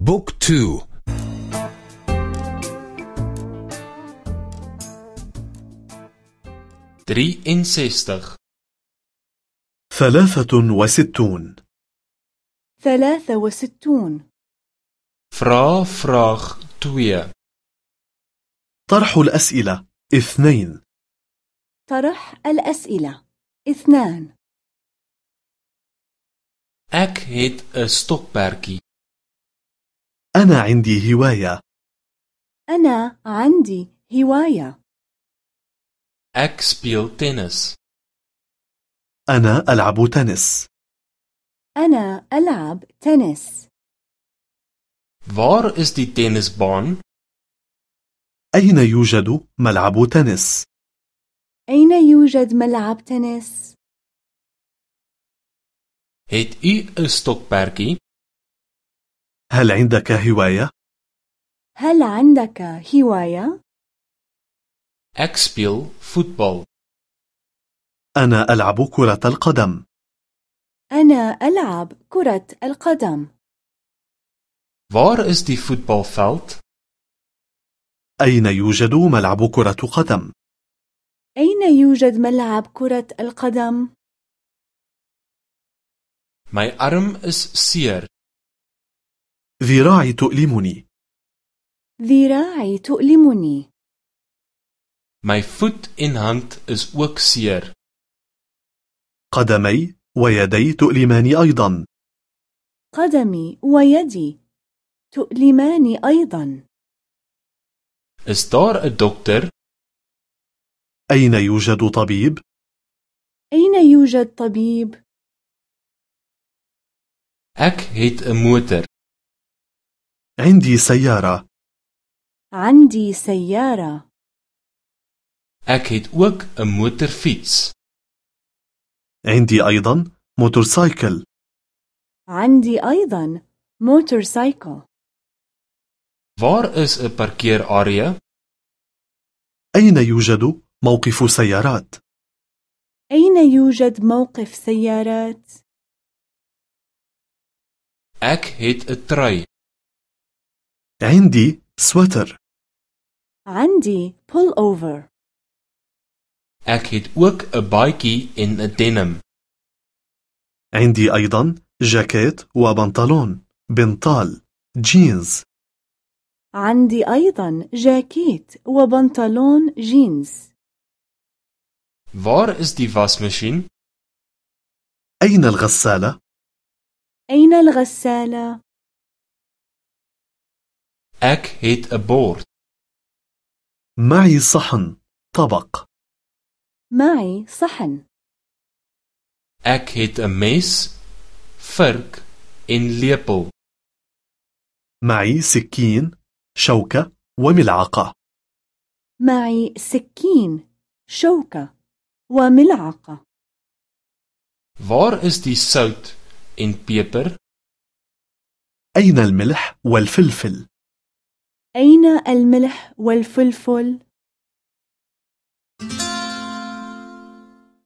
Boek twee. Drie en sestig ثلاثة وستون. ثلاثة وستون. Vra vrae twee طرح الأسئلة. اثنين. طرح الأسئلة. اثنان. اك هيت stokperdjie. أنا عندي هواية أنا عندي هواية speel tennis أنا ألعب تنس أنا ألعب تنس Waar is die tennisbaan? أين يوجد ملعب تنس؟ أين يوجد ملعب تنس؟ Het u 'n stokperdjie? هل عندك هواية؟ هل عندك هواية؟ Speel voetbal. أنا ألعب كرة القدم أنا ألعب كرة القدم Waar is die voetbalveld? أين يوجد ملعب كرة قدم؟ أين يوجد ملعب كرة القدم؟ My arm is seer. ذراعي تؤلمني ذراعي تؤلمني My voet en hand is ook seer. قدمي ويدي تؤلماني أيضا قدمي ويدي تؤلماني أيضا Is daar 'n dokter? أين يوجد طبيب؟ أين يوجد طبيب؟ Ek het 'n motor. عندي سيارة عندي سيارة Ek het ook 'n motorfiets. عندي أيضا موتورسايكل عندي أيضا motorcycle Waar is 'n parkeerarea? أين يوجد موقف سيارات؟ أين يوجد موقف سيارات؟ Ek het 'n trui. عندي سويتر عندي pullover Ek het ook 'n baadjie en 'n denim. عندي أيضا جاكيت وبنطلون بنطال جينز عندي أيضا جاكيت وبنطلون جينز Waar is die wasmasjien? أين الغسالة؟ أين الغسالة؟ Ek het 'n bord. معي صحن طبق معي صحن Ek het 'n mes, vurk en lepel. معي سكين شوكة وملعقة معي سكين شوكة وملعقة Waar is die sout en peper? أين الملح والفلفل؟ أين الملح والفلفل؟